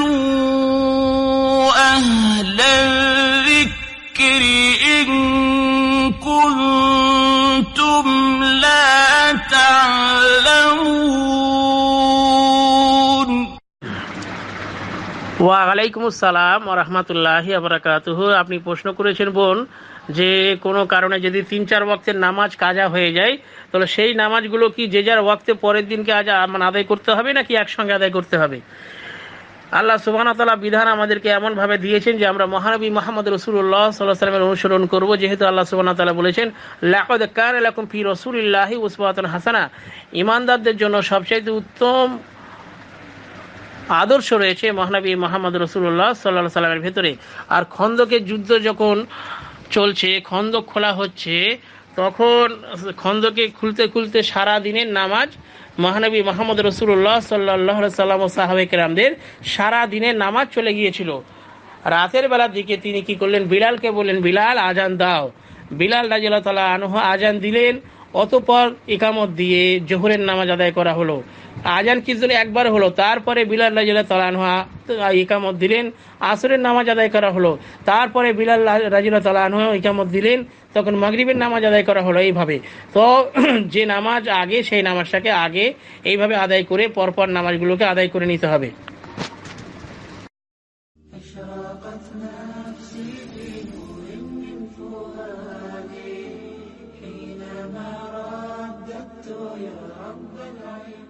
فاسألوا أهل الذكر إن ওয়ালাইকুম আসসালাম রহমতুল্লাহ আবরাকাতুহ আপনি প্রশ্ন করেছেন, বোন, যে কোনো কারণে যদি তিন চার ওয়াক্তের নামাজ কাজা হয়ে যায়, তাহলে সেই নামাজগুলো কি যে যার ওয়াক্তে পরের দিনকে আজ মানে আদায় করতে হবে নাকি একসঙ্গে আদায় করতে হবে? আল্লাহ সুবাহতালা বিধান আমাদেরকে এমনভাবে দিয়েছেন যে আমরা মহানবী মোহাম্মদ রসুল্লাহ সাল্লাহ সাল্লামের অনুসরণ করব। যেহেতু আল্লাহ সুবাহতালা বলেছেন, লাকদ কার এলাকুম ফি রসুলিল্লাহি উসবাতন হাসানা। ইমানদারদের জন্য সবচাইতে উত্তম আদর্শ রয়েছে মহানবী মোহাম্মদ রসুল্লাহ সাল্লাহ সাল্লামের ভেতরে। আর খন্দকের যুদ্ধ যখন চলছে খন্দক খোলা হচ্ছে, তখন খন্দকে খুলতে খুলতে সারা দিনের নামাজ মহানবী মোহাম্মদ রসুল্লাহ সাল্লাহ সাল্লাম ও সাহাবেকরামদের সারা দিনের নামাজ চলে গিয়েছিল। রাতের বেলার দিকে তিনি কি করলেন? বিলালকে বললেন, বিলাল, আজান দাও। বিলাল রাজিয়াল তালা আনহ আজান দিলেন। অতপর ইকামত দিয়ে জোহরের নামাজ আদায় করা হলো। আজান কিছুদিন একবার হলো, তারপরে বিলাল রাজিয়াল তালানহা ইকামত দিলেন, আসরের নামাজ আদায় করা হলো। তারপরে বিলাল রাজিয়াল তালানহ ইকামত দিলেন, তখন মাগরিবের নামাজ আদায় করা হলো এইভাবে। তো যে নামাজ আগে, সেই নামাজটাকে আগে এইভাবে আদায় করে পরপর নামাজগুলোকে আদায় করে নিতে হবে। رب العباد